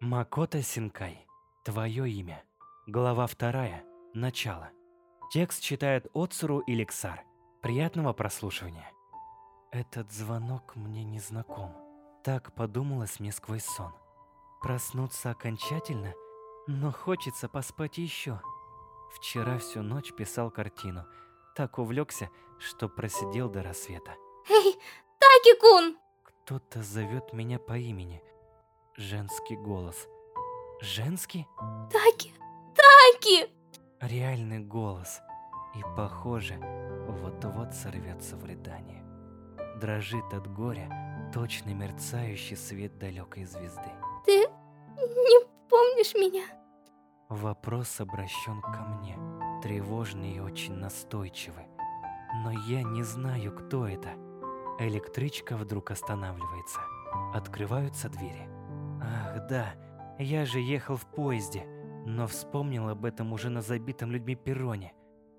Макото Синкай. Твое имя. Глава вторая. Начало. Текст читает Оцуру и Лексар. Приятного прослушивания. Этот звонок мне не знаком. Так подумалось мне сквозь сон. Проснуться окончательно, но хочется поспать еще. Вчера всю ночь писал картину. Так увлекся, что просидел до рассвета. Эй, Таки-кун! Кто-то зовет меня по имени. Женский голос. Женский? Таки, Таки! Реальный голос. И похоже, вот-вот сорвется в рыдание. Дрожит от горя точно мерцающий свет далекой звезды. Ты не помнишь меня? Вопрос обращен ко мне, тревожный и очень настойчивый. Но я не знаю, кто это. Электричка вдруг останавливается. Открываются двери. Да, я же ехал в поезде, но вспомнил об этом уже на забитом людьми перроне.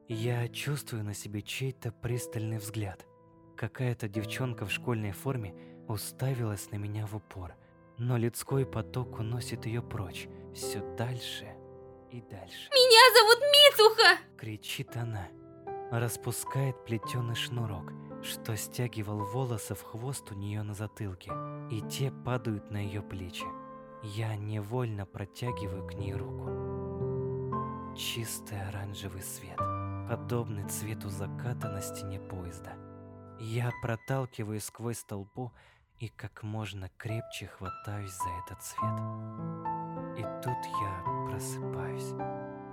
Я чувствую на себе чей-то пристальный взгляд. Какая-то девчонка в школьной форме уставилась на меня в упор, но людской поток уносит ее прочь, все дальше и дальше. Меня зовут Мицуха! Кричит она, распускает плетеный шнурок, что стягивал волосы в хвост у нее на затылке, и те падают на ее плечи. Я невольно протягиваю к ней руку. Чистый оранжевый свет, подобный цвету заката на стене поезда. Я проталкиваю сквозь толпу и как можно крепче хватаюсь за этот цвет. И тут я просыпаюсь,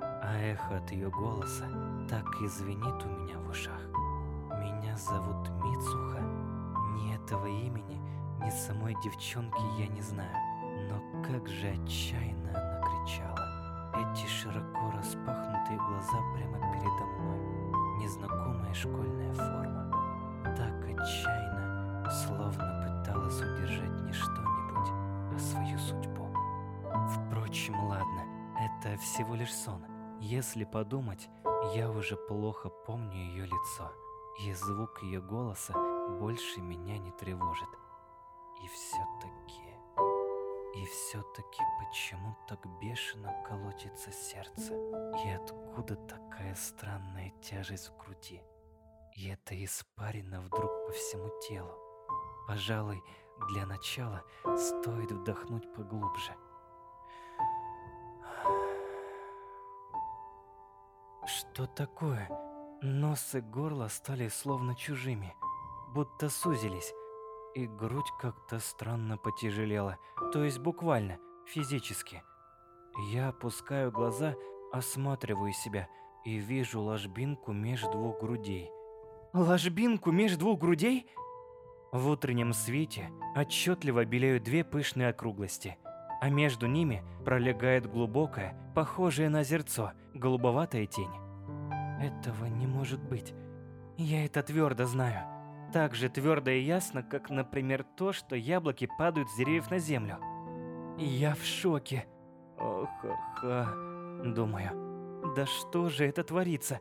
а эхо от ее голоса так и у меня в ушах. Меня зовут Мицуха. Ни этого имени, ни самой девчонки я не знаю. Но как же отчаянно она кричала. Эти широко распахнутые глаза прямо передо мной. Незнакомая школьная форма. Так отчаянно, словно пыталась удержать не что-нибудь, а свою судьбу. Впрочем, ладно, это всего лишь сон. Если подумать, я уже плохо помню ее лицо, и звук ее голоса больше меня не тревожит. И все-таки... Все-таки почему так бешено колотится сердце? И откуда такая странная тяжесть в груди? И это испарина вдруг по всему телу. Пожалуй, для начала стоит вдохнуть поглубже. Что такое? Нос и горло стали словно чужими, будто сузились, и грудь как-то странно потяжелела, то есть буквально, физически. Я опускаю глаза, осматриваю себя и вижу ложбинку между двух грудей. Ложбинку между двух грудей? В утреннем свете отчетливо белеют две пышные округлости, а между ними пролегает глубокая, похожая на зерцо, голубоватая тень. Этого не может быть. Я это твердо знаю. Так же твердо и ясно, как, например, то, что яблоки падают с деревьев на землю. Я в шоке. Ох-ха-ха, думаю. Да что же это творится?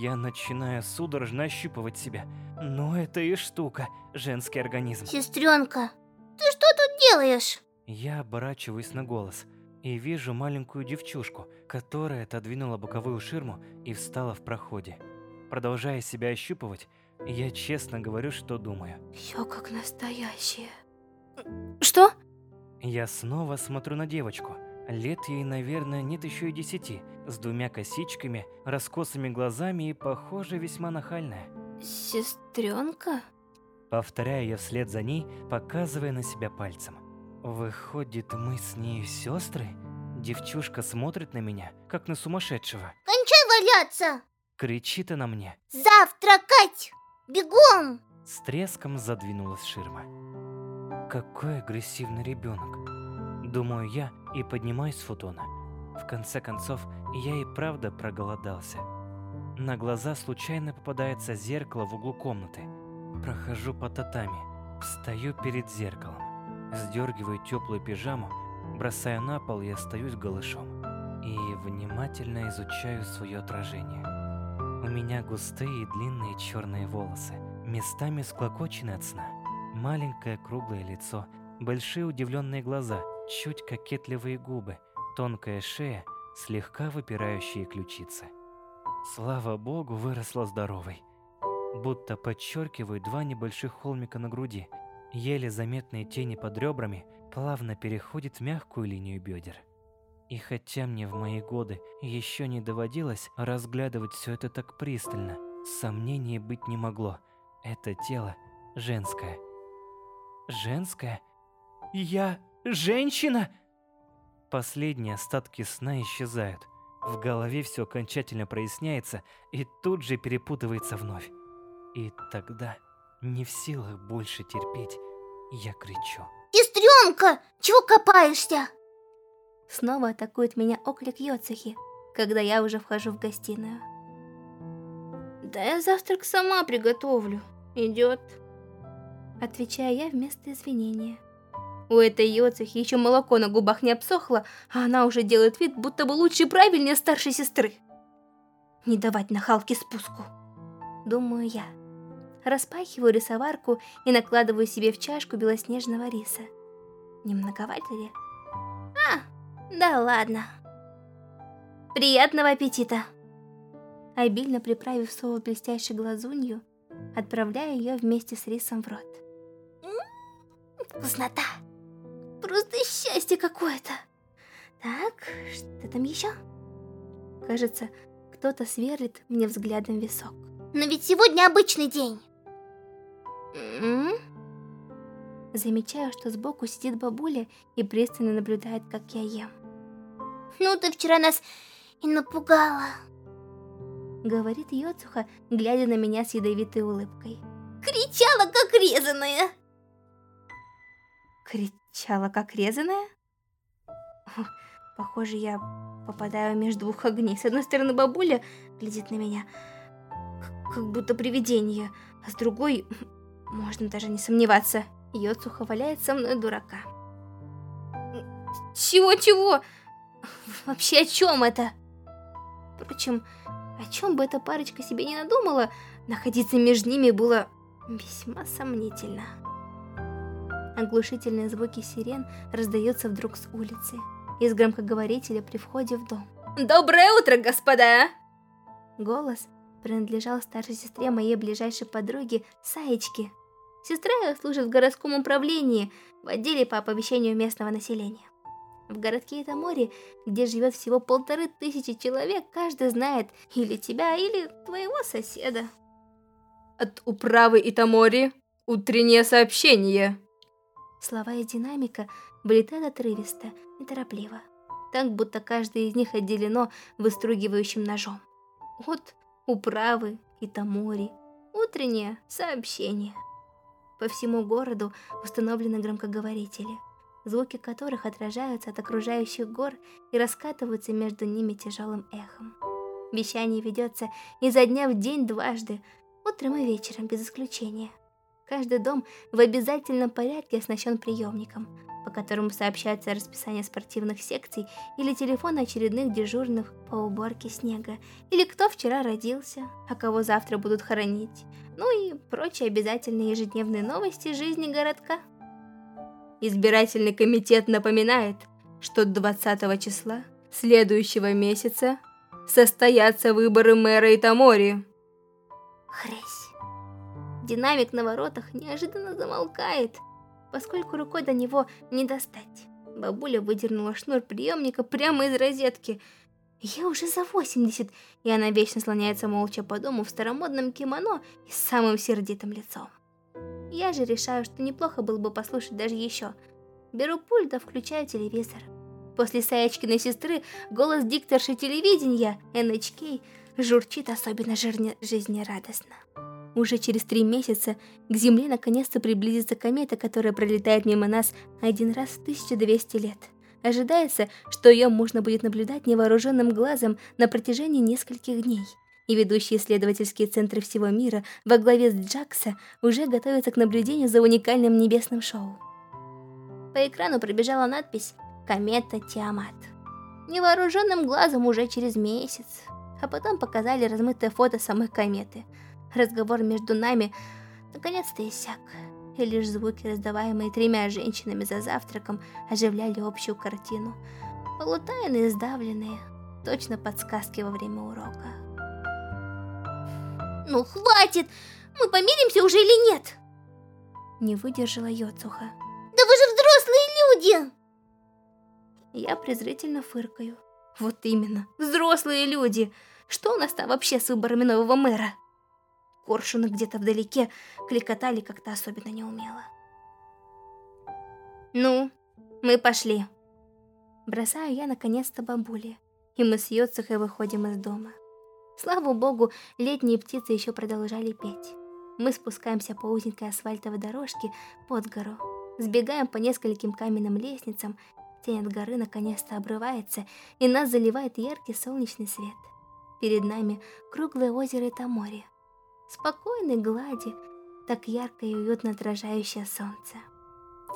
Я начинаю судорожно ощупывать себя. Но это и штука, женский организм. Сестренка, ты что тут делаешь? Я оборачиваюсь на голос и вижу маленькую девчушку, которая отодвинула боковую ширму и встала в проходе. Продолжая себя ощупывать, я честно говорю, что думаю. Все как настоящее. Что? Я снова смотрю на девочку. Лет ей, наверное, нет еще и десяти, с двумя косичками, раскосыми глазами и, похоже, весьма нахальная. Сестренка? Повторяю я вслед за ней, показывая на себя пальцем. Выходит, мы с ней сестры? Девчушка смотрит на меня, как на сумасшедшего. Кончай валяться! Кричит она мне. Завтракать! Бегом! С треском задвинулась ширма. Какой агрессивный ребенок. Думаю я и поднимаюсь с футона. В конце концов, я и правда проголодался. На глаза случайно попадается зеркало в углу комнаты. Прохожу по татами, встаю перед зеркалом, сдергиваю теплую пижаму, бросаю на пол и остаюсь голышом. И внимательно изучаю свое отражение. У меня густые и длинные черные волосы, местами склокочены от сна. Маленькое круглое лицо, большие удивленные глаза чуть кокетливые губы, тонкая шея, слегка выпирающие ключицы. Слава богу, выросла здоровой. Будто подчеркивают два небольших холмика на груди. Еле заметные тени под ребрами плавно переходят в мягкую линию бедер. И хотя мне в мои годы еще не доводилось разглядывать все это так пристально, сомнений быть не могло. Это тело женское. Женское? Я женщина? Последние остатки сна исчезают. В голове все окончательно проясняется и тут же перепутывается вновь. И тогда, не в силах больше терпеть, я кричу. Сестренка, чего копаешься? Снова атакует меня оклик Йоцехи, когда я уже вхожу в гостиную. Да я завтрак сама приготовлю. Идет. Отвечаю я вместо извинения. У этой Йоцехи еще молоко на губах не обсохло, а она уже делает вид, будто бы лучше и правильнее старшей сестры. Не давать нахалке спуску. Думаю я. Распахиваю рисоварку и накладываю себе в чашку белоснежного риса. Не многовато ли? Да ладно. Приятного аппетита! Обильно приправив соус блестящей глазунью, отправляю ее вместе с рисом в рот. Вкуснота! Просто счастье какое-то! Так, что там еще? Кажется, кто-то сверлит мне взглядом висок. Но ведь сегодня обычный день. М -м? Замечаю, что сбоку сидит бабуля и пристально наблюдает, как я ем. Ну ты вчера нас и напугала. Говорит Йоцуха, глядя на меня с ядовитой улыбкой. Кричала, как резаная. Кричала, как резаная? Похоже, я попадаю между двух огней. С одной стороны, бабуля глядит на меня, как будто привидение, а с другой, можно даже не сомневаться, Йоцуха валяет со мной дурака. Чего-чего? Вообще о чем это? Впрочем, о чем бы эта парочка себе не надумала, находиться между ними было весьма сомнительно. Оглушительные звуки сирен раздаются вдруг с улицы, из громкоговорителя при входе в дом. «Доброе утро, господа!» Голос принадлежал старшей сестре моей ближайшей подруги Саечке. Сестра ее служит в городском управлении, в отделе по оповещению местного населения. В городке Итамори, где живет всего полторы тысячи человек, каждый знает или тебя, или твоего соседа. От управы Итамори утреннее сообщение. Слова из динамика вылетают отрывисто, неторопливо. Так, будто каждое из них отделено выстругивающим ножом. От управы Итамори. Утреннее сообщение. По всему городу установлены громкоговорители – звуки которых отражаются от окружающих гор и раскатываются между ними тяжелым эхом. Вещание ведется изо дня в день дважды, утром и вечером без исключения. Каждый дом в обязательном порядке оснащен приемником, по которому сообщается расписание спортивных секций или телефон очередных дежурных по уборке снега, или кто вчера родился, а кого завтра будут хоронить, ну и прочие обязательные ежедневные новости жизни городка. Избирательный комитет напоминает, что 20 числа следующего месяца состоятся выборы мэра Итамори. Хресь. Динамик на воротах неожиданно замолкает, поскольку рукой до него не достать. Бабуля выдернула шнур приемника прямо из розетки. Ей уже за 80, и она вечно слоняется молча по дому в старомодном кимоно и с самым сердитым лицом. Я же решаю, что неплохо было бы послушать даже еще. Беру пульт, да включаю телевизор. После Саечкиной сестры голос дикторши телевидения, NHK, журчит особенно жизнерадостно. Уже через три месяца к Земле наконец-то приблизится комета, которая пролетает мимо нас один раз в 1200 лет. Ожидается, что ее можно будет наблюдать невооруженным глазом на протяжении нескольких дней и ведущие исследовательские центры всего мира во главе с Джакса уже готовятся к наблюдению за уникальным небесным шоу. По экрану пробежала надпись «Комета Тиамат». Невооруженным глазом уже через месяц. А потом показали размытое фото самой кометы. Разговор между нами наконец-то иссяк. и лишь звуки, раздаваемые тремя женщинами за завтраком, оживляли общую картину. Полутайные сдавленные, точно подсказки во время урока. Ну хватит! Мы помиримся уже или нет? Не выдержала Йоцуха. Да вы же взрослые люди! Я презрительно фыркаю. Вот именно, взрослые люди! Что у нас там вообще с выборами нового мэра? Коршуны где-то вдалеке кликотали как-то особенно неумело. Ну, мы пошли. Бросаю я наконец-то бабуле, и мы с Йоцухой выходим из дома. Слава богу, летние птицы еще продолжали петь. Мы спускаемся по узенькой асфальтовой дорожке под гору, сбегаем по нескольким каменным лестницам, тень от горы наконец-то обрывается, и нас заливает яркий солнечный свет. Перед нами круглое озеро Тамори. Спокойной глади, так ярко и уютно отражающее солнце.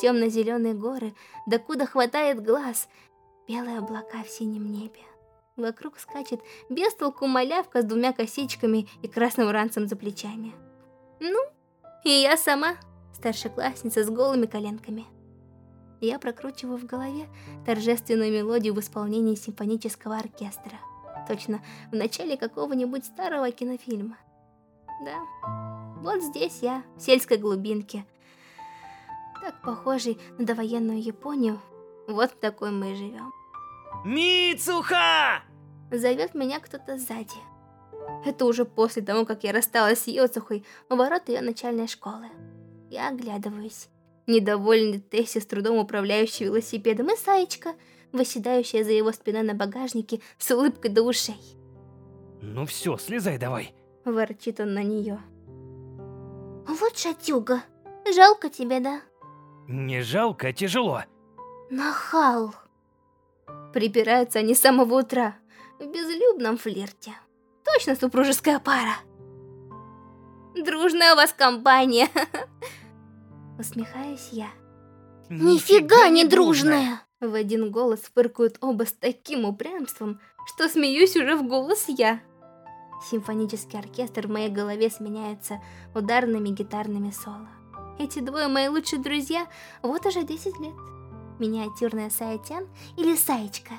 Темно-зеленые горы, докуда хватает глаз, белые облака в синем небе. Вокруг скачет без толку малявка с двумя косичками и красным ранцем за плечами. Ну, и я сама, старшеклассница с голыми коленками. Я прокручиваю в голове торжественную мелодию в исполнении симфонического оркестра. Точно в начале какого-нибудь старого кинофильма. Да, вот здесь я, в сельской глубинке. Так похожий на довоенную Японию. Вот такой мы и живем. Мицуха! Зовет меня кто-то сзади. Это уже после того, как я рассталась с Йоцухой у ворот ее начальной школы. Я оглядываюсь. Недовольный Тесси, с трудом управляющий велосипедом, и Саечка, выседающая за его спиной на багажнике с улыбкой до ушей. Ну все, слезай давай. Ворчит он на нее. Вот шатюга. Жалко тебя, да? Не жалко, а тяжело. Нахал. Припираются они с самого утра в безлюбном флирте. Точно супружеская пара. Дружная у вас компания. Усмехаюсь я. Нифига не дружная. В один голос фыркают оба с таким упрямством, что смеюсь уже в голос я. Симфонический оркестр в моей голове сменяется ударными гитарными соло. Эти двое мои лучшие друзья вот уже 10 лет. Миниатюрная Саятян или Саечка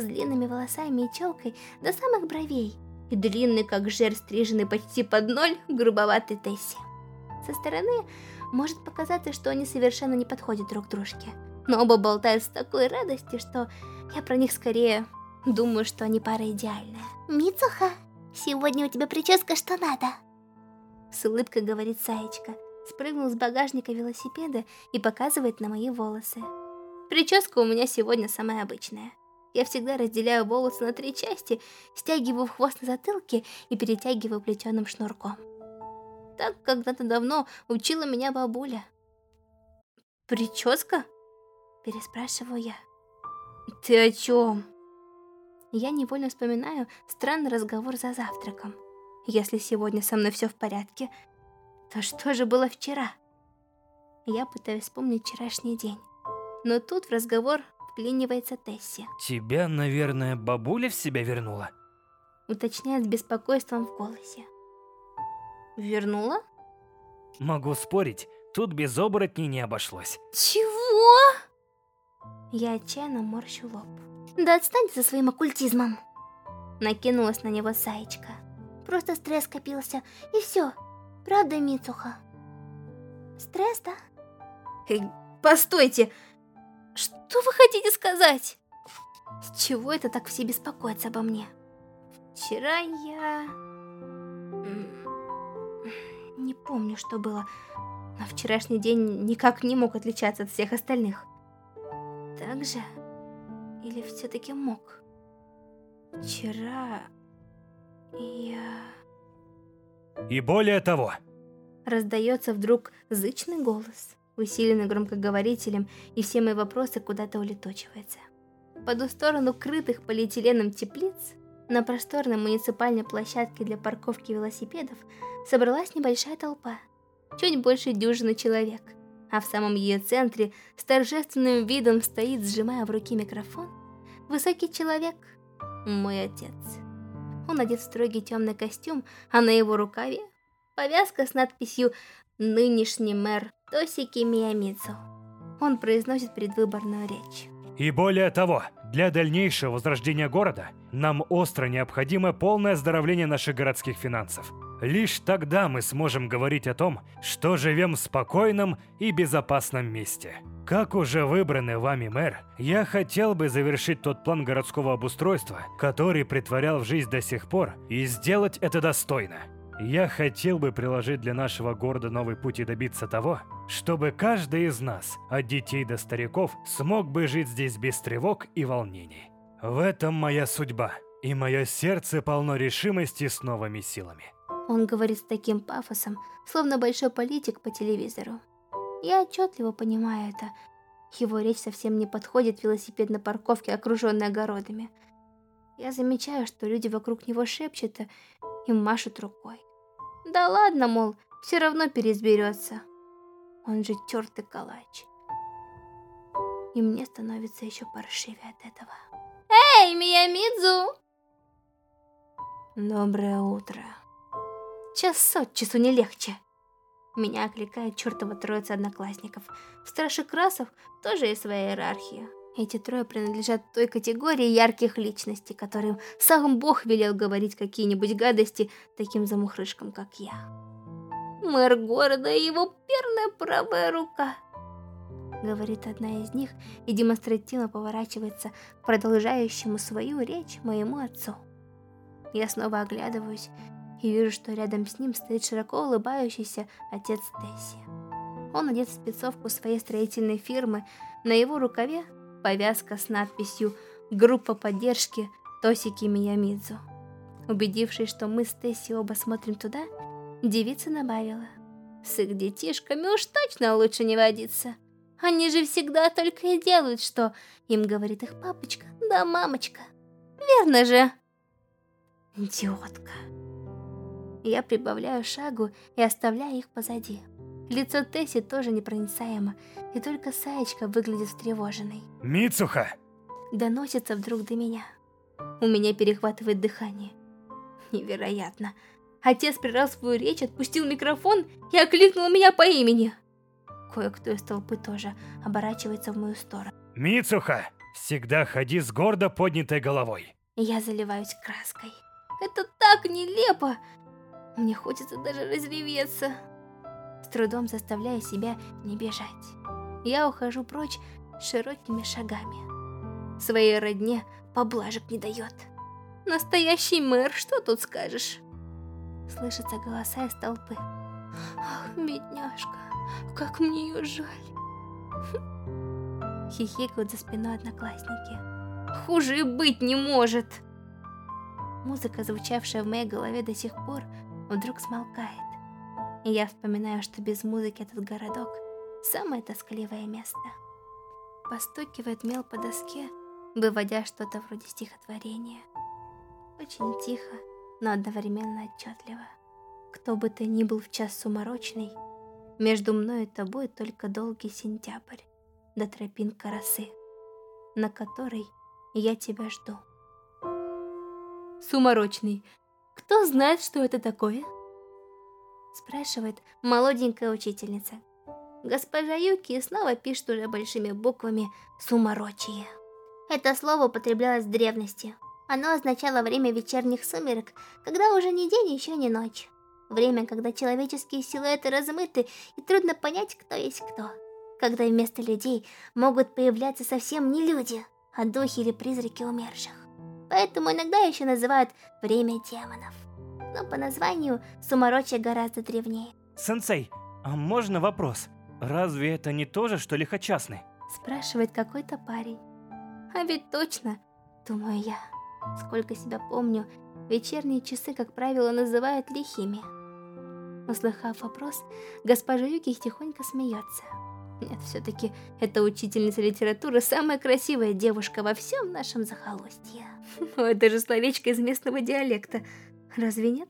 с длинными волосами и челкой до самых бровей и длинный, как жер, стриженный почти под ноль, грубоватый Тесси. Со стороны может показаться, что они совершенно не подходят друг дружке, но оба болтают с такой радостью, что я про них скорее думаю, что они пара идеальная. Мицуха, сегодня у тебя прическа что надо. С улыбкой говорит Саечка, спрыгнул с багажника велосипеда и показывает на мои волосы. Прическа у меня сегодня самая обычная. Я всегда разделяю волосы на три части, стягиваю в хвост на затылке и перетягиваю плетеным шнурком. Так когда-то давно учила меня бабуля. «Прическа?» – переспрашиваю я. «Ты о чем?» Я невольно вспоминаю странный разговор за завтраком. Если сегодня со мной все в порядке, то что же было вчера? Я пытаюсь вспомнить вчерашний день. Но тут в разговор вклинивается Тесси. Тебя, наверное, бабуля в себя вернула? Уточняет с беспокойством в голосе. Вернула? Могу спорить, тут без оборотней не обошлось. Чего? Я отчаянно морщу лоб. Да отстань со своим оккультизмом. Накинулась на него Саечка. Просто стресс копился, и все. Правда, Мицуха? Стресс, да? Эй, постойте! Что вы хотите сказать? С чего это так все беспокоятся обо мне? Вчера я... Не помню, что было. Но вчерашний день никак не мог отличаться от всех остальных. Так же? Или все-таки мог? Вчера... Я... И более того... Раздается вдруг зычный голос, усиленный громкоговорителем, и все мои вопросы куда-то улетучиваются. По ту сторону крытых полиэтиленом теплиц, на просторной муниципальной площадке для парковки велосипедов, собралась небольшая толпа, чуть больше дюжины человек, а в самом ее центре с торжественным видом стоит, сжимая в руки микрофон, высокий человек, мой отец. Он одет в строгий темный костюм, а на его рукаве повязка с надписью «Нынешний мэр Тосики Миямидзу. Он произносит предвыборную речь. И более того, для дальнейшего возрождения города нам остро необходимо полное оздоровление наших городских финансов. Лишь тогда мы сможем говорить о том, что живем в спокойном и безопасном месте. Как уже выбранный вами мэр, я хотел бы завершить тот план городского обустройства, который притворял в жизнь до сих пор, и сделать это достойно. Я хотел бы приложить для нашего города новый путь и добиться того, чтобы каждый из нас, от детей до стариков, смог бы жить здесь без тревог и волнений. В этом моя судьба, и мое сердце полно решимости с новыми силами. Он говорит с таким пафосом, словно большой политик по телевизору. Я отчетливо понимаю это. Его речь совсем не подходит велосипедной парковке, окруженной огородами. Я замечаю, что люди вокруг него шепчут и машут рукой. Да ладно, мол, все равно переизберется. Он же тертый калач. И мне становится еще паршивее от этого. Эй, Миямидзу! Доброе утро. Час от часу не легче. Меня окликает чертова троица одноклассников. В Старшеклассов тоже есть своя иерархия. Эти трое принадлежат той категории ярких личностей, которым сам Бог велел говорить какие-нибудь гадости таким замухрышкам, как я. Мэр города и его перная правая рука. Говорит одна из них и демонстративно поворачивается к продолжающему свою речь моему отцу. Я снова оглядываюсь и вижу, что рядом с ним стоит широко улыбающийся отец Тесси. Он одет в спецовку своей строительной фирмы, на его рукаве повязка с надписью «Группа поддержки Тосики Миямидзу». Убедившись, что мы с Тесси оба смотрим туда, девица добавила. С их детишками уж точно лучше не водиться. Они же всегда только и делают, что им говорит их папочка, да мамочка. Верно же? Идиотка. Я прибавляю шагу и оставляю их позади. Лицо Тесси тоже непроницаемо, и только Саечка выглядит встревоженной. Мицуха! Доносится вдруг до меня. У меня перехватывает дыхание. Невероятно. Отец прервал свою речь, отпустил микрофон и окликнул меня по имени. Кое-кто из толпы тоже оборачивается в мою сторону. Мицуха, всегда ходи с гордо поднятой головой. Я заливаюсь краской. Это так нелепо! Мне хочется даже разреветься. С трудом заставляя себя не бежать. Я ухожу прочь широкими шагами. Своей родне поблажек не дает. Настоящий мэр, что тут скажешь? Слышатся голоса из толпы. Ах, бедняжка, как мне ее жаль. Хихикают за спиной одноклассники. Хуже и быть не может. Музыка, звучавшая в моей голове до сих пор, вдруг смолкает. И я вспоминаю, что без музыки этот городок – самое тоскливое место. Постукивает мел по доске, выводя что-то вроде стихотворения. Очень тихо, но одновременно отчетливо. Кто бы ты ни был в час суморочный, между мной и тобой только долгий сентябрь, до тропинка росы, на которой я тебя жду. Суморочный. Кто знает, что это такое? Спрашивает молоденькая учительница. Госпожа Юки снова пишет уже большими буквами «суморочие». Это слово употреблялось в древности. Оно означало время вечерних сумерек, когда уже не день, еще не ночь. Время, когда человеческие силуэты размыты и трудно понять, кто есть кто. Когда вместо людей могут появляться совсем не люди, а духи или призраки умерших. Поэтому иногда еще называют «время демонов» но по названию Сумарочье гораздо древнее. Сенсей, а можно вопрос? Разве это не тоже, что лихочастный? Спрашивает какой-то парень. А ведь точно, думаю я. Сколько себя помню, вечерние часы, как правило, называют лихими. Услыхав вопрос, госпожа Юки тихонько смеется. Нет, все-таки эта учительница литературы самая красивая девушка во всем нашем захолустье. Ну, это же словечко из местного диалекта. Разве нет?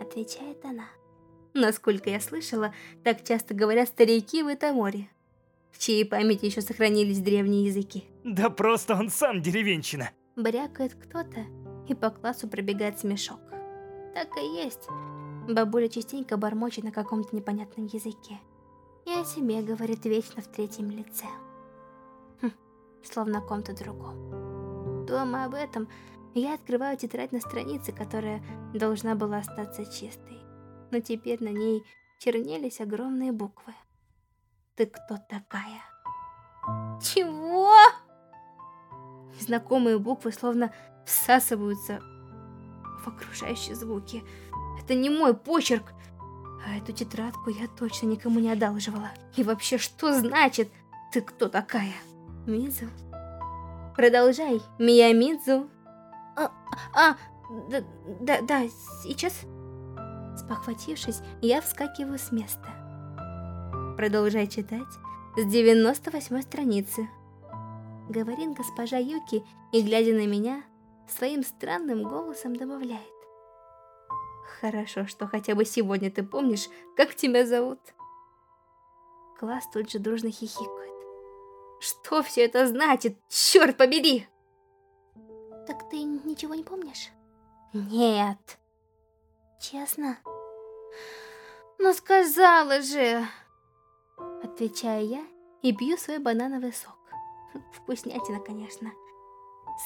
Отвечает она. Насколько я слышала, так часто говорят старики в этом море, в чьей памяти еще сохранились древние языки. Да просто он сам деревенщина. Брякает кто-то, и по классу пробегает смешок. Так и есть. Бабуля частенько бормочет на каком-то непонятном языке. И о себе говорит вечно в третьем лице. Хм, словно о ком-то другом. Думая об этом, я открываю тетрадь на странице, которая должна была остаться чистой. Но теперь на ней чернелись огромные буквы. Ты кто такая? Чего? Незнакомые буквы словно всасываются в окружающие звуки. Это не мой почерк. А эту тетрадку я точно никому не одалживала. И вообще, что значит «ты кто такая»? Мизу? Продолжай, Миямидзу. А, а, да, да, да, сейчас... Спохватившись, я вскакиваю с места. Продолжай читать с 98 страницы. Говорит госпожа Юки и, глядя на меня, своим странным голосом добавляет. Хорошо, что хотя бы сегодня ты помнишь, как тебя зовут. Класс тут же дружно хихикает. Что все это значит? Черт побери! Так ты ничего не помнишь? Нет. Честно? Ну сказала же! Отвечаю я и пью свой банановый сок. Вкуснятина, конечно.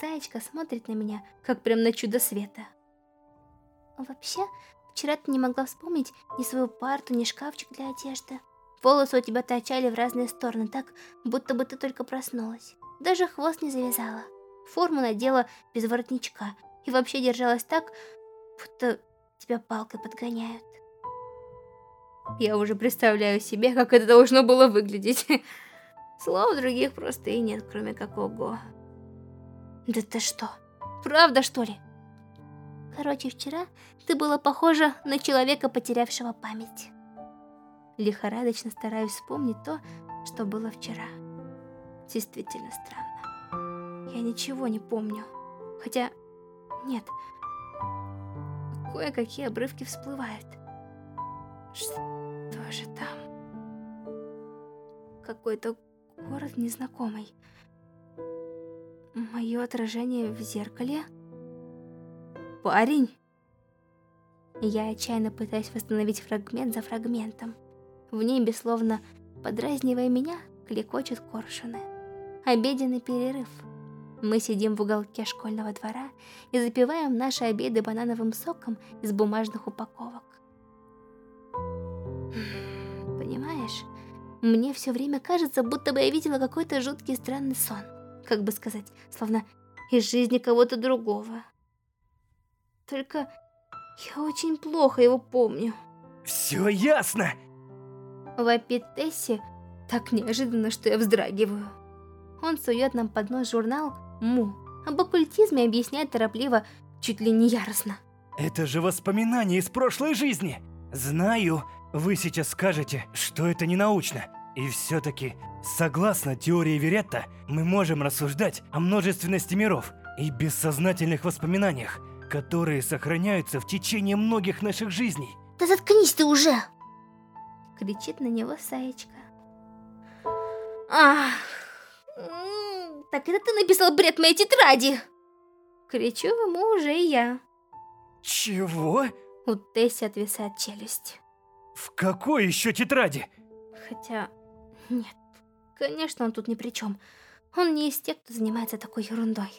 Саечка смотрит на меня, как прям на чудо света. Вообще, вчера ты не могла вспомнить ни свою парту, ни шкафчик для одежды. Волосы у тебя торчали в разные стороны, так, будто бы ты только проснулась. Даже хвост не завязала. Форму надела без воротничка и вообще держалась так, будто тебя палкой подгоняют. Я уже представляю себе, как это должно было выглядеть. Слов других просто и нет, кроме как ого. Да ты что, правда что ли? Короче, вчера ты была похожа на человека, потерявшего память. Лихорадочно стараюсь вспомнить то, что было вчера. Действительно странно. Я ничего не помню. Хотя, нет, кое-какие обрывки всплывают. Что же там? Какой-то город незнакомый. Мое отражение в зеркале? Парень? Я отчаянно пытаюсь восстановить фрагмент за фрагментом. В небе, словно подразнивая меня, клекочут коршуны. Обеденный перерыв. Мы сидим в уголке школьного двора и запиваем наши обеды банановым соком из бумажных упаковок. Понимаешь, мне все время кажется, будто бы я видела какой-то жуткий странный сон. Как бы сказать, словно из жизни кого-то другого. Только я очень плохо его помню. Все ясно! Вопит Тесси так неожиданно, что я вздрагиваю. Он сует нам под нос журнал «Му». Об оккультизме объясняет торопливо, чуть ли не яростно. Это же воспоминания из прошлой жизни. Знаю, вы сейчас скажете, что это не научно. И все-таки, согласно теории Веретта, мы можем рассуждать о множественности миров и бессознательных воспоминаниях, которые сохраняются в течение многих наших жизней. Да заткнись ты уже! Кричит на него Саечка. Ах, так это ты написал бред моей тетради! Кричу ему уже и я. Чего? У Тесси отвисает челюсть. В какой еще тетради? Хотя, нет, конечно, он тут ни при чем. Он не из тех, кто занимается такой ерундой.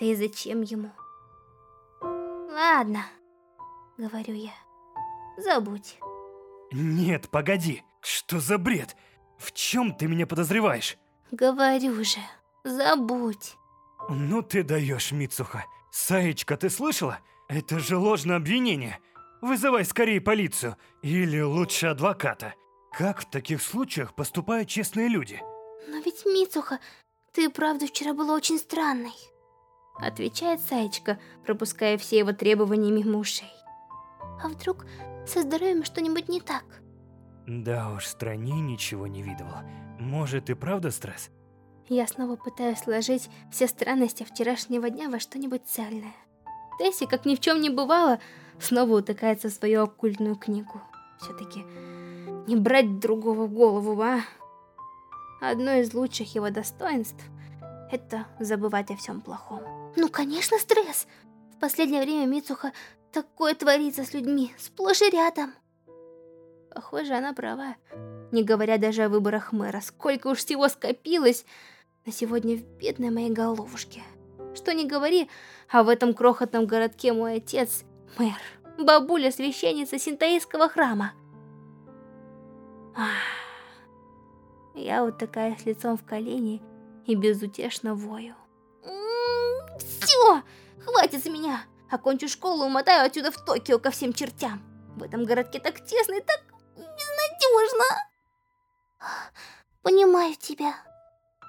Да и зачем ему? Ладно, говорю я. Забудь. Нет, погоди. Что за бред? В чем ты меня подозреваешь? Говорю же, забудь. Ну ты даешь, Мицуха. Саечка, ты слышала? Это же ложное обвинение. Вызывай скорее полицию. Или лучше адвоката. Как в таких случаях поступают честные люди? Но ведь, Мицуха, ты правда вчера была очень странной. Отвечает Саечка, пропуская все его требования мимо ушей. А вдруг со здоровьем что-нибудь не так? Да уж, в стране ничего не видывал. Может и правда стресс? Я снова пытаюсь сложить все странности вчерашнего дня во что-нибудь цельное. Тесси, как ни в чем не бывало, снова утыкается в свою оккультную книгу. Все-таки не брать другого в голову, а? Одно из лучших его достоинств – это забывать о всем плохом. Ну, конечно, стресс. В последнее время Мицуха такое творится с людьми, сплошь и рядом. Похоже, она права. Не говоря даже о выборах мэра, сколько уж всего скопилось на сегодня в бедной моей головушке. Что не говори, а в этом крохотном городке мой отец — мэр, бабуля священница синтаистского храма. Ах. Я вот такая с лицом в колени и безутешно вою. Все, хватит с меня. Окончу школу, умотаю отсюда в Токио ко всем чертям. В этом городке так тесно и так безнадежно. Понимаю тебя.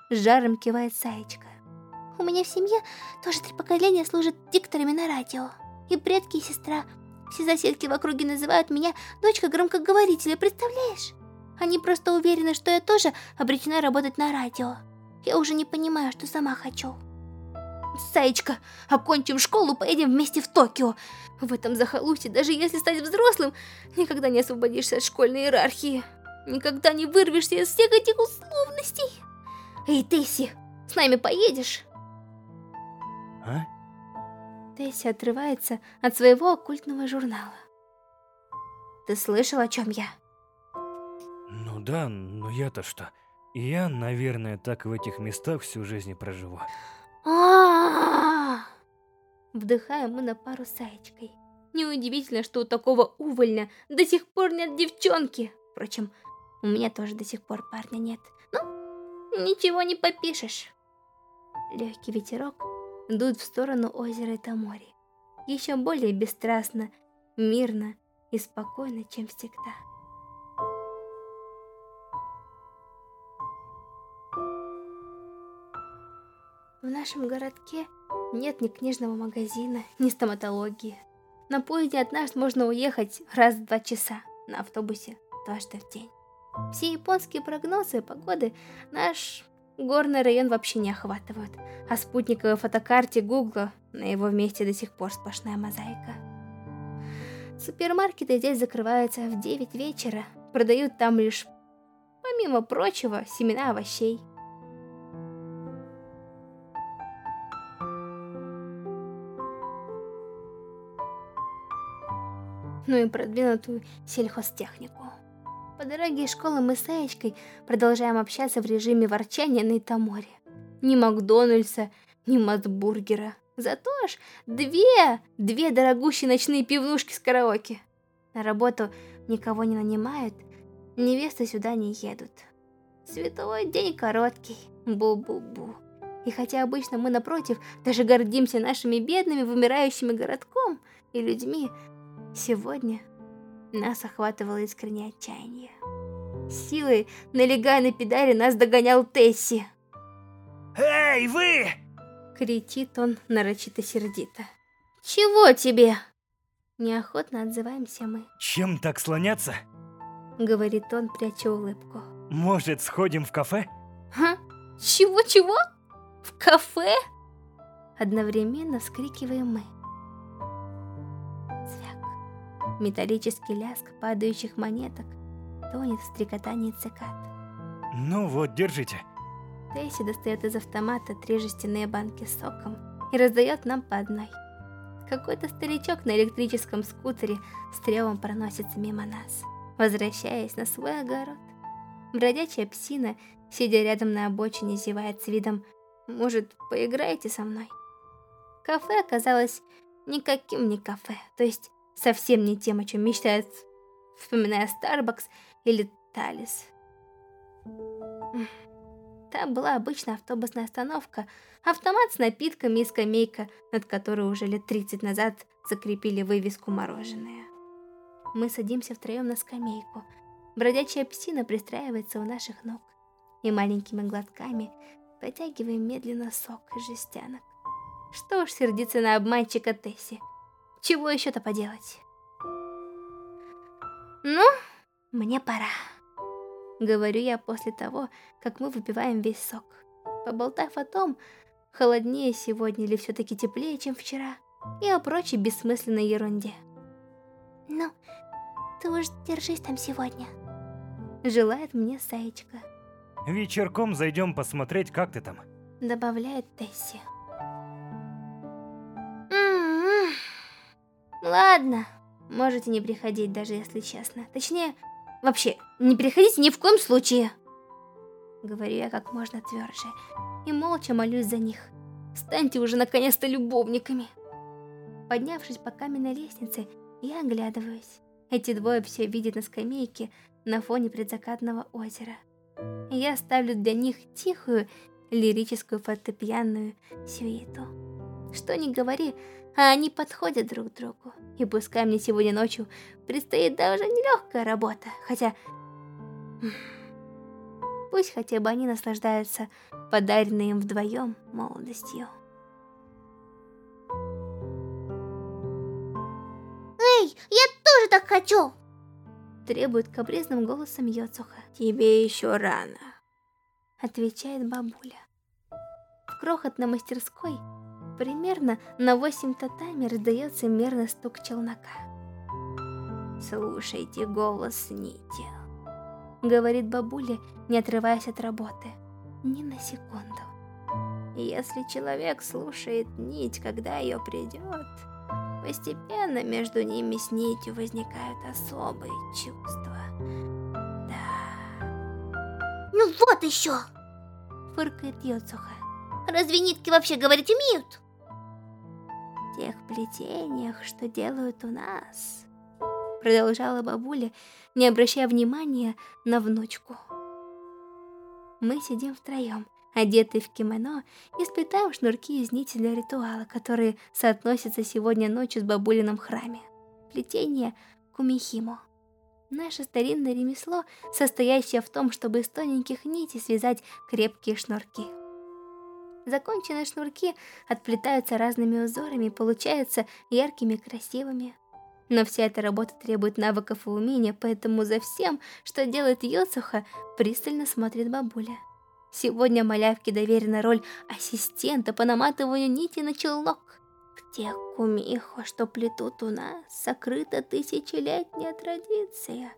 Жаром кивает Саечка. У меня в семье тоже три поколения служат дикторами на радио. И предки, и сестра. Все соседки в округе называют меня дочка громкоговорителя, представляешь? Они просто уверены, что я тоже обречена работать на радио. Я уже не понимаю, что сама хочу. Саечка, окончим школу, поедем вместе в Токио. В этом захолустье, даже если стать взрослым, никогда не освободишься от школьной иерархии. Никогда не вырвешься из всех этих условностей. Эй, Тесси, с нами поедешь? А? Тесси отрывается от своего оккультного журнала. Ты слышал, о чем я? Ну да, но я-то что? Я, наверное, так в этих местах всю жизнь проживу. А Вдыхаем мы на пару с Аечкой. Неудивительно, что у такого увольня до сих пор нет девчонки. Впрочем, у меня тоже до сих пор парня нет. Ну, ничего не попишешь. Легкий ветерок дует в сторону озера Тамори. Еще более бесстрастно, мирно и спокойно, чем всегда. В нашем городке нет ни книжного магазина, ни стоматологии. На поезде от нас можно уехать раз в два часа, на автобусе дважды в день. Все японские прогнозы погоды наш горный район вообще не охватывают, а спутниковой фотокарте Гугла на его месте до сих пор сплошная мозаика. Супермаркеты здесь закрываются в 9 вечера, продают там лишь, помимо прочего, семена овощей. Ну и продвинутую сельхозтехнику. По дороге из школы мы с Аечкой продолжаем общаться в режиме ворчания на Итаморе. Ни Макдональдса, ни Мазбургера. Зато аж две, две дорогущие ночные пивнушки с караоке. На работу никого не нанимают, невесты сюда не едут. Световой день короткий, бу-бу-бу. И хотя обычно мы, напротив, даже гордимся нашими бедными, вымирающими городком и людьми, Сегодня нас охватывало искреннее отчаяние. Силой, налегая на педали, нас догонял Тесси. «Эй, вы!» Кричит он нарочито сердито. «Чего тебе?» Неохотно отзываемся мы. «Чем так слоняться?» Говорит он, пряча улыбку. «Может, сходим в кафе?» «Ха? Чего-чего? В кафе?» Одновременно вскрикиваем мы. Металлический лязг падающих монеток тонет в стрекотании цикад. Ну вот, держите. Тесси достает из автомата три жестяные банки с соком и раздает нам по одной. Какой-то старичок на электрическом скутере с тревом проносится мимо нас, возвращаясь на свой огород. Бродячая псина, сидя рядом на обочине, зевает с видом «Может, поиграете со мной?» Кафе оказалось никаким не кафе, то есть Совсем не тем, о чем мечтает, вспоминая Starbucks или Талис. Там была обычная автобусная остановка, автомат с напитками и скамейка, над которой уже лет 30 назад закрепили вывеску «Мороженое». Мы садимся втроем на скамейку. Бродячая псина пристраивается у наших ног. И маленькими глотками потягиваем медленно сок из жестянок. Что уж сердиться на обманщика Тесси. Чего еще-то поделать? Ну, мне пора. Говорю я после того, как мы выпиваем весь сок. Поболтав о том, холоднее сегодня или все-таки теплее, чем вчера, и о прочей бессмысленной ерунде. Ну, ты уж держись там сегодня. Желает мне Саечка. Вечерком зайдем посмотреть, как ты там. Добавляет Тесси. Ладно, можете не приходить, даже если честно. Точнее, Вообще, не переходите ни в коем случае. Говорю я как можно тверже и молча молюсь за них. Станьте уже наконец-то любовниками. Поднявшись по каменной лестнице, я оглядываюсь. Эти двое все видят на скамейке на фоне предзакатного озера. Я ставлю для них тихую лирическую фортепианную сюиту. Что ни говори, а они подходят друг к другу. И пускай мне сегодня ночью предстоит даже нелегкая работа, хотя... Пусть хотя бы они наслаждаются подаренной им вдвоем молодостью. Эй, я тоже так хочу! Требует капризным голосом Йоцуха. Тебе еще рано. Отвечает бабуля. В крохотной мастерской примерно на 8 татами раздается мерный стук челнока. Слушайте голос Нити. Говорит бабуля, не отрываясь от работы. Ни на секунду. Если человек слушает нить, когда ее придет, постепенно между ними с нитью возникают особые чувства. Да. Ну вот еще! Фыркает Йоцуха. Разве нитки вообще говорить умеют? Тех плетениях, что делают у нас, продолжала бабуля, не обращая внимания на внучку. Мы сидим втроем, одетые в кимоно, и сплетаем шнурки из нити для ритуала, которые соотносятся сегодня ночью с бабулином храме. Плетение кумихимо. Наше старинное ремесло, состоящее в том, чтобы из тоненьких нитей связать крепкие шнурки. Законченные шнурки отплетаются разными узорами и получаются яркими и красивыми. Но вся эта работа требует навыков и умения, поэтому за всем, что делает Йоцуха, пристально смотрит бабуля. Сегодня малявке доверена роль ассистента по наматыванию нити на челнок. В тех кумихо, что плетут у нас, сокрыта тысячелетняя традиция.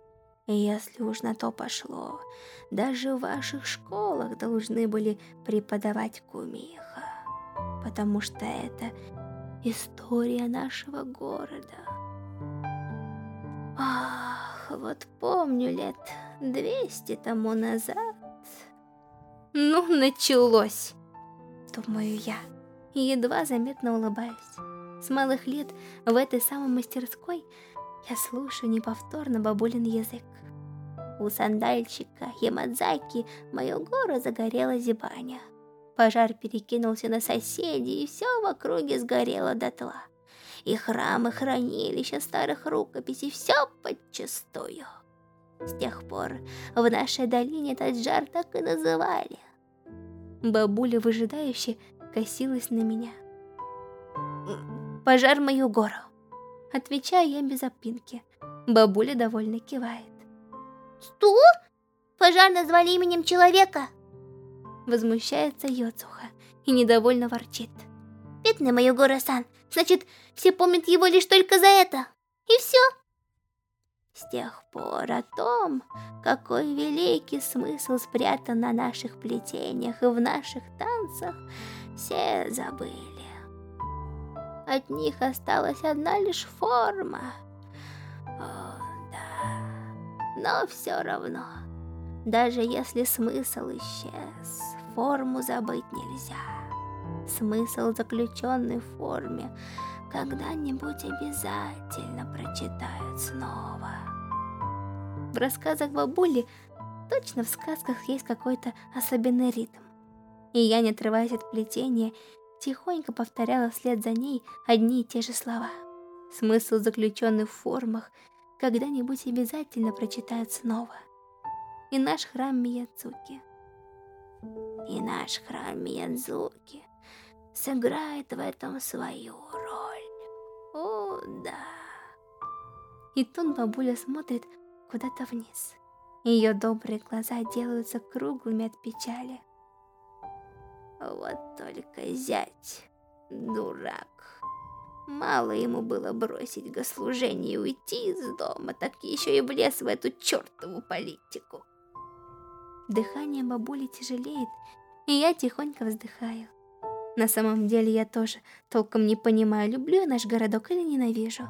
Если уж на то пошло, даже в ваших школах должны были преподавать кумиха. Потому что это история нашего города. Ах, вот помню лет двести тому назад. Ну, началось, думаю я, едва заметно улыбаюсь. С малых лет в этой самой мастерской я слушаю неповторно бабулин язык. У сандальчика Ямадзаки гору загорела зибаня. Пожар перекинулся на соседей, и все в округе сгорело дотла и храмы, хранилища старых рукописей, все подчистую. С тех пор в нашей долине этот жар так и называли. Бабуля выжидающе косилась на меня. «Пожар мою гору!» Отвечаю я без опинки. Бабуля довольно кивает. «Что? Пожар назвали именем человека?» Возмущается Йоцуха и недовольно ворчит. Бедный Майогора-сан. Значит, все помнят его лишь только за это. И все. С тех пор о том, какой великий смысл спрятан на наших плетениях и в наших танцах, все забыли. От них осталась одна лишь форма. О, да. Но все равно, даже если смысл исчез, форму забыть нельзя смысл заключенный в форме, когда-нибудь обязательно прочитают снова. В рассказах бабули точно в сказках есть какой-то особенный ритм. И я, не отрываясь от плетения, тихонько повторяла вслед за ней одни и те же слова. Смысл заключенный в формах когда-нибудь обязательно прочитают снова. И наш храм Мияцуки. И наш храм Миядзуки сыграет в этом свою роль. О, да. И тут бабуля смотрит куда-то вниз. Ее добрые глаза делаются круглыми от печали. Вот только зять, дурак. Мало ему было бросить гослужение и уйти из дома, так еще и влез в эту чертову политику. Дыхание бабули тяжелеет, и я тихонько вздыхаю. На самом деле я тоже толком не понимаю, люблю я наш городок или ненавижу.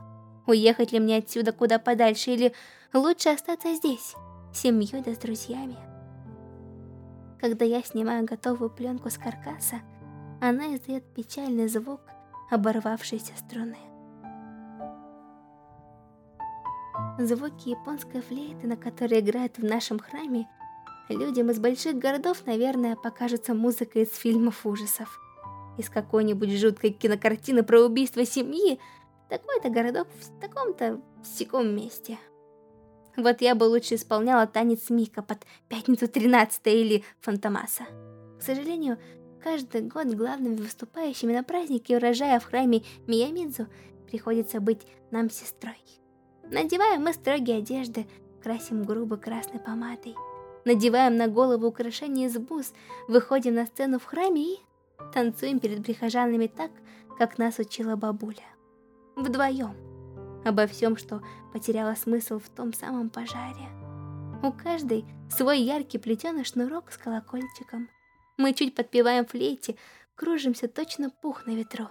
Уехать ли мне отсюда куда подальше, или лучше остаться здесь, с семьей да с друзьями. Когда я снимаю готовую пленку с каркаса, она издает печальный звук оборвавшейся струны. Звуки японской флейты, на которой играют в нашем храме, людям из больших городов, наверное, покажутся музыкой из фильмов ужасов. Из какой-нибудь жуткой кинокартины про убийство семьи, такой-то городок в таком-то секом месте. Вот я бы лучше исполняла танец Мика под Пятницу 13 или Фантомаса. К сожалению, каждый год главными выступающими на празднике урожая в храме Миямидзу приходится быть нам сестрой. Надеваем мы строгие одежды, красим грубо красной помадой. Надеваем на голову украшения из бус, выходим на сцену в храме и танцуем перед прихожанами так, как нас учила бабуля. Вдвоем. Обо всем, что потеряло смысл в том самом пожаре. У каждой свой яркий плетеный шнурок с колокольчиком. Мы чуть подпеваем флейте, кружимся точно пух на ветру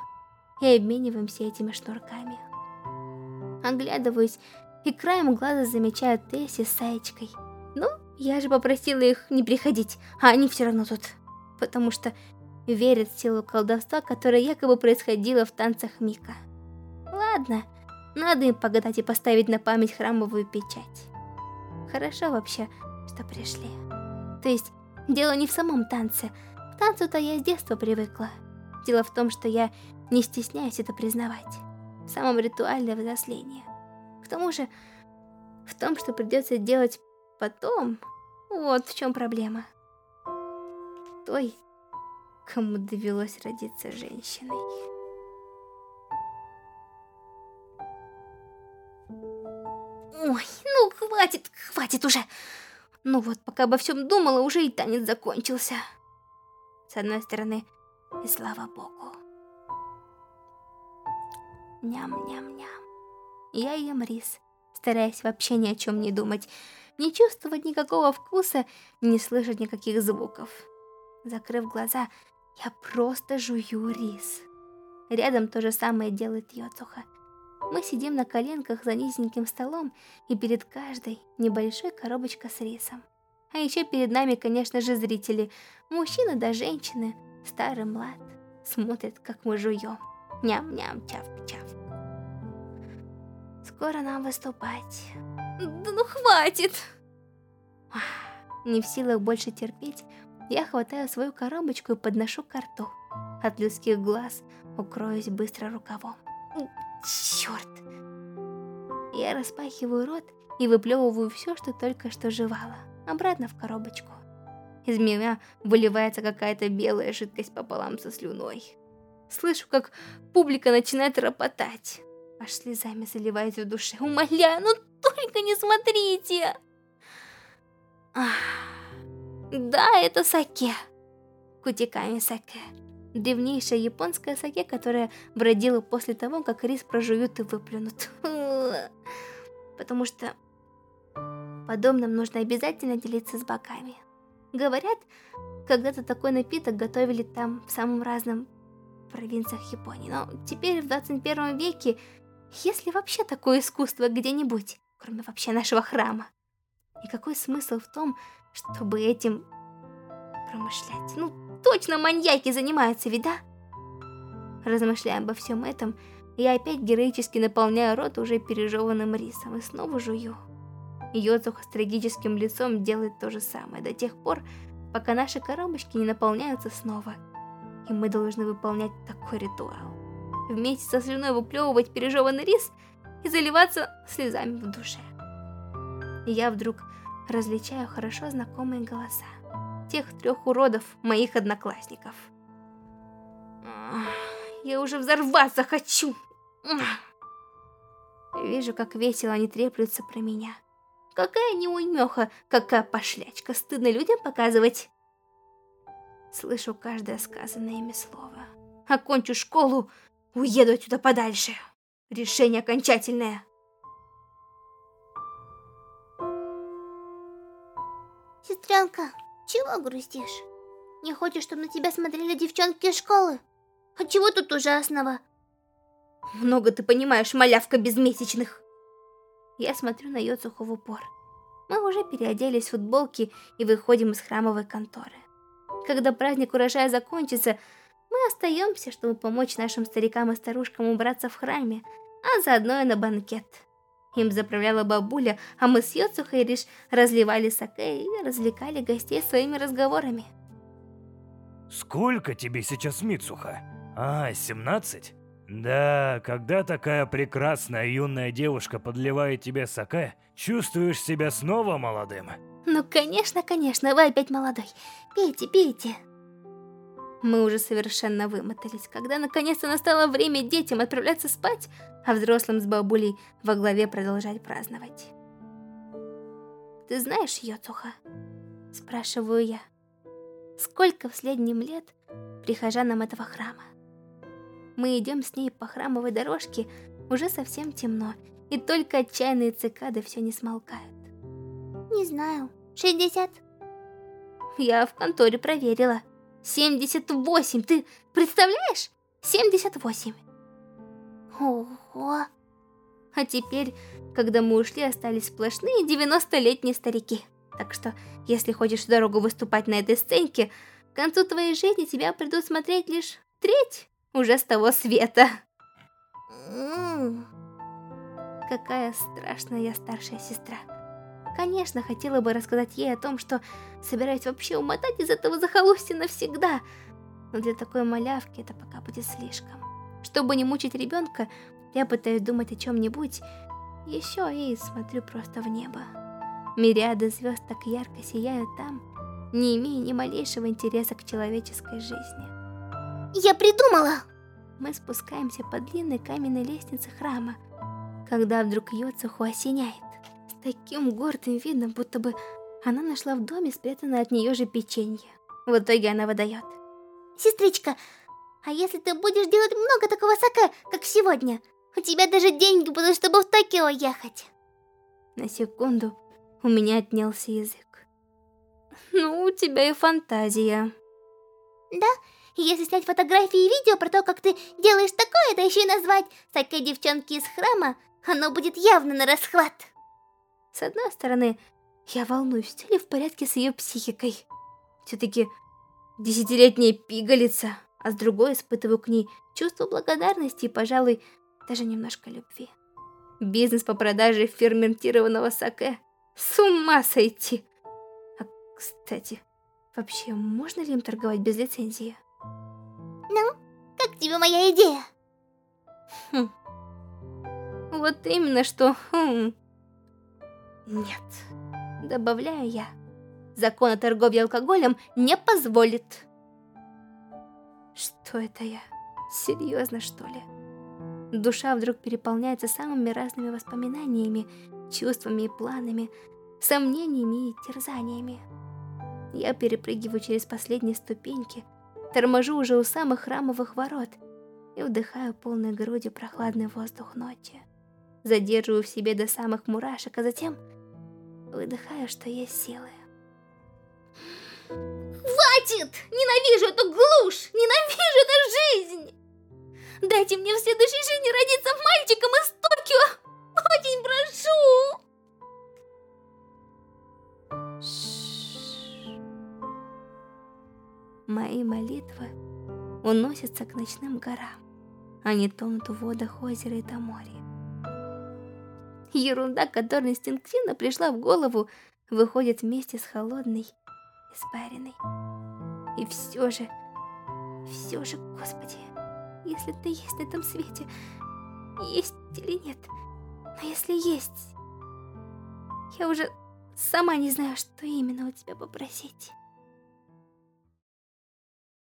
и обмениваемся этими шнурками. Оглядываюсь и краем глаза замечаю Тесси с Саечкой. Ну, я же попросила их не приходить, а они все равно тут. Потому что верят в силу колдовства, которое якобы происходило в танцах Мика. Ладно, надо им погадать и поставить на память храмовую печать. Хорошо вообще, что пришли. То есть, дело не в самом танце. К танцу-то я с детства привыкла. Дело в том, что я не стесняюсь это признавать в самом ритуальное взросление. К тому же, в том, что придется делать потом, вот в чем проблема. Той, кому довелось родиться женщиной. Ой, ну хватит, хватит уже. Ну вот, пока обо всем думала, уже и танец закончился. С одной стороны, и слава богу. Ням-ням-ням. Я ем рис, стараясь вообще ни о чем не думать, не чувствовать никакого вкуса, не слышать никаких звуков. Закрыв глаза, я просто жую рис. Рядом то же самое делает Йоцуха. Мы сидим на коленках за низеньким столом, и перед каждой небольшой коробочка с рисом. А еще перед нами, конечно же, зрители, мужчины да женщины, старый млад, смотрят, как мы жуем. Ням-ням, чавк-чавк. Скоро нам выступать. Да ну хватит! Не в силах больше терпеть, я хватаю свою коробочку и подношу к рту. От людских глаз укроюсь быстро рукавом. Черт! Я распахиваю рот и выплевываю все, что только что жевала, обратно в коробочку. Из меня выливается какая-то белая жидкость пополам со слюной. Слышу, как публика начинает ропотать. Аж слезами заливаясь в душе. Умоляю, ну только не смотрите! Ах, да, это саке. Кутиками саке. Древнейшая японская саке, которая бродила после того, как рис прожуют и выплюнут. Потому что подобным нужно обязательно делиться с боками. Говорят, когда-то такой напиток готовили там в самом разном провинциях Японии. Но теперь, в 21 веке, есть ли вообще такое искусство где-нибудь, кроме вообще нашего храма? И какой смысл в том, чтобы этим промышлять? Ну, точно маньяки занимаются, ведь да? Размышляя обо всем этом, я опять героически наполняю рот уже пережеванным рисом и снова жую. Йоцуха с трагическим лицом делает то же самое до тех пор, пока наши коробочки не наполняются снова – и мы должны выполнять такой ритуал. Вместе со слюной выплевывать пережеванный рис и заливаться слезами в душе. Я вдруг различаю хорошо знакомые голоса. Тех трех уродов, моих одноклассников. Я уже взорваться хочу. Вижу, как весело они треплются про меня. Какая неуймеха, какая пошлячка, стыдно людям показывать. Слышу каждое сказанное ими слово. Окончу школу, уеду отсюда подальше. Решение окончательное. Сестренка, чего грустишь? Не хочешь, чтобы на тебя смотрели девчонки из школы? А чего тут ужасного? Много ты понимаешь, малявка безмесячных. Я смотрю на Йоцуху в упор. Мы уже переоделись в футболки и выходим из храмовой конторы. Когда праздник урожая закончится, мы остаемся, чтобы помочь нашим старикам и старушкам убраться в храме, а заодно и на банкет. Им заправляла бабуля, а мы с Йоцухой лишь разливали саке и развлекали гостей своими разговорами. Сколько тебе сейчас, Мицуха? А, 17? Да, когда такая прекрасная юная девушка подливает тебе саке, чувствуешь себя снова молодым. Ну, конечно, конечно, вы опять молодой. Пейте, пейте. Мы уже совершенно вымотались, когда наконец-то настало время детям отправляться спать, а взрослым с бабулей во главе продолжать праздновать. «Ты знаешь, Йоцуха?» – спрашиваю я. «Сколько в следним лет прихожанам этого храма?» Мы идем с ней по храмовой дорожке, уже совсем темно, и только отчаянные цикады все не смолкают. Не знаю, 60? Я в конторе проверила. 78, ты представляешь? 78. Ого. А теперь, когда мы ушли, остались сплошные 90-летние старики. Так что, если хочешь дорогу выступать на этой сценке, к концу твоей жизни тебя придут смотреть лишь треть уже с того света. Какая страшная старшая сестра. Конечно, хотела бы рассказать ей о том, что собираюсь вообще умотать из этого захолустья навсегда. Но для такой малявки это пока будет слишком. Чтобы не мучить ребенка, я пытаюсь думать о чем-нибудь еще и смотрю просто в небо. Мириады звезд так ярко сияют там, не имея ни малейшего интереса к человеческой жизни. Я придумала! Мы спускаемся по длинной каменной лестнице храма, когда вдруг Йоцуху осеняет таким гордым видом, будто бы она нашла в доме спрятанное от нее же печенье. В итоге она выдает. Сестричка, а если ты будешь делать много такого саке, как сегодня, у тебя даже деньги будут, чтобы в Токио ехать. На секунду у меня отнялся язык. Ну, у тебя и фантазия. Да, если снять фотографии и видео про то, как ты делаешь такое, да еще и назвать «Саке девчонки из храма», оно будет явно на расхват. С одной стороны, я волнуюсь, все ли в порядке с ее психикой. Все-таки десятилетняя пигалица, а с другой испытываю к ней чувство благодарности и, пожалуй, даже немножко любви. Бизнес по продаже ферментированного саке. С ума сойти! А, кстати, вообще, можно ли им торговать без лицензии? Ну, как тебе моя идея? Хм. Вот именно что, хм. Нет, добавляю я. Закон о торговле алкоголем не позволит. Что это я? Серьезно, что ли? Душа вдруг переполняется самыми разными воспоминаниями, чувствами и планами, сомнениями и терзаниями. Я перепрыгиваю через последние ступеньки, торможу уже у самых храмовых ворот и вдыхаю полной грудью прохладный воздух ночи. Задерживаю в себе до самых мурашек, а затем выдыхаю, что есть силы. Хватит! Ненавижу эту глушь! Ненавижу эту жизнь! Дайте мне в следующей жизни родиться мальчиком из Токио! Очень прошу! Мои молитвы уносятся к ночным горам. Они тонут в водах озера и до моря. Ерунда, которая инстинктивно пришла в голову, выходит вместе с холодной, испаренной. И все же, все же, Господи, если ты есть на этом свете, есть или нет, но если есть, я уже сама не знаю, что именно у тебя попросить.